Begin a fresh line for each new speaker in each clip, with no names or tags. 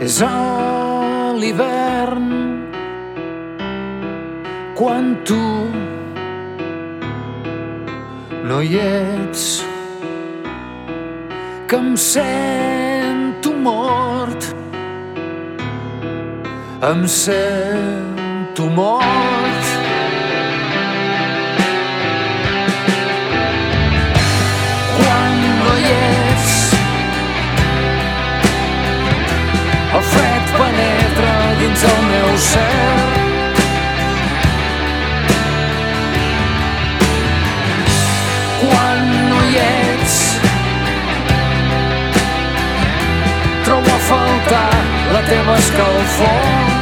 És a l'hivern quan tu no hi ets que em sento mort em sento mort la teva escalfor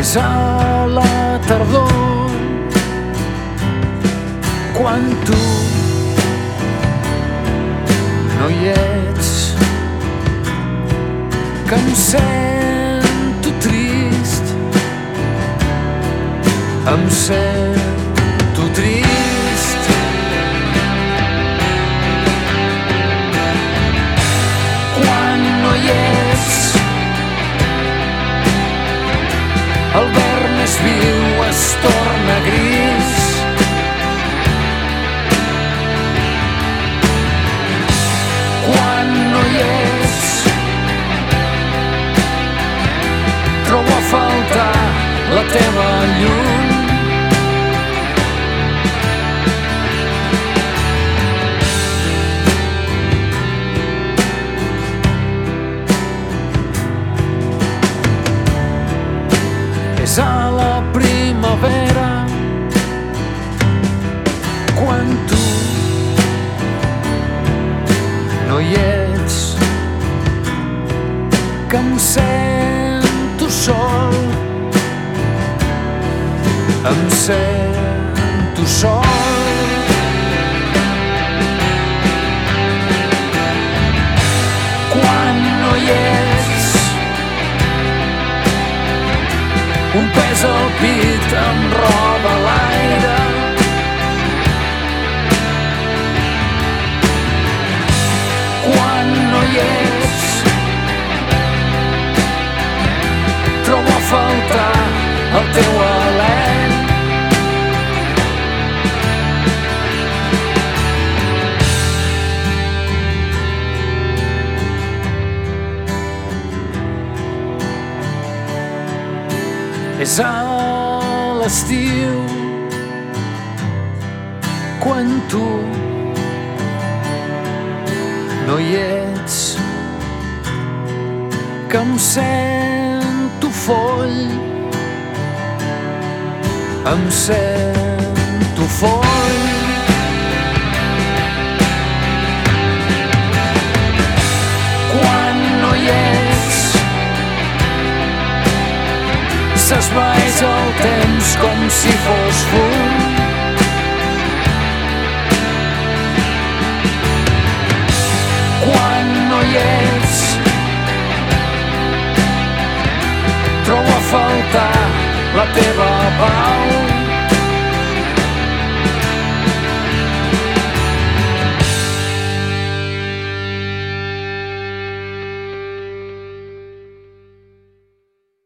és a la tardor quan tu no hi ets que em sento em sento trist. Quan no hi ets el verd més viu es torna gris és a la primavera quan tu no hi ets que em sento sol em sento sol Um és a l'estiu quan tu no hi ets que em sento foll em sento foll s'esvaeix el temps com si fos fum. Quan no hi ets, trobo a faltar la teva pau.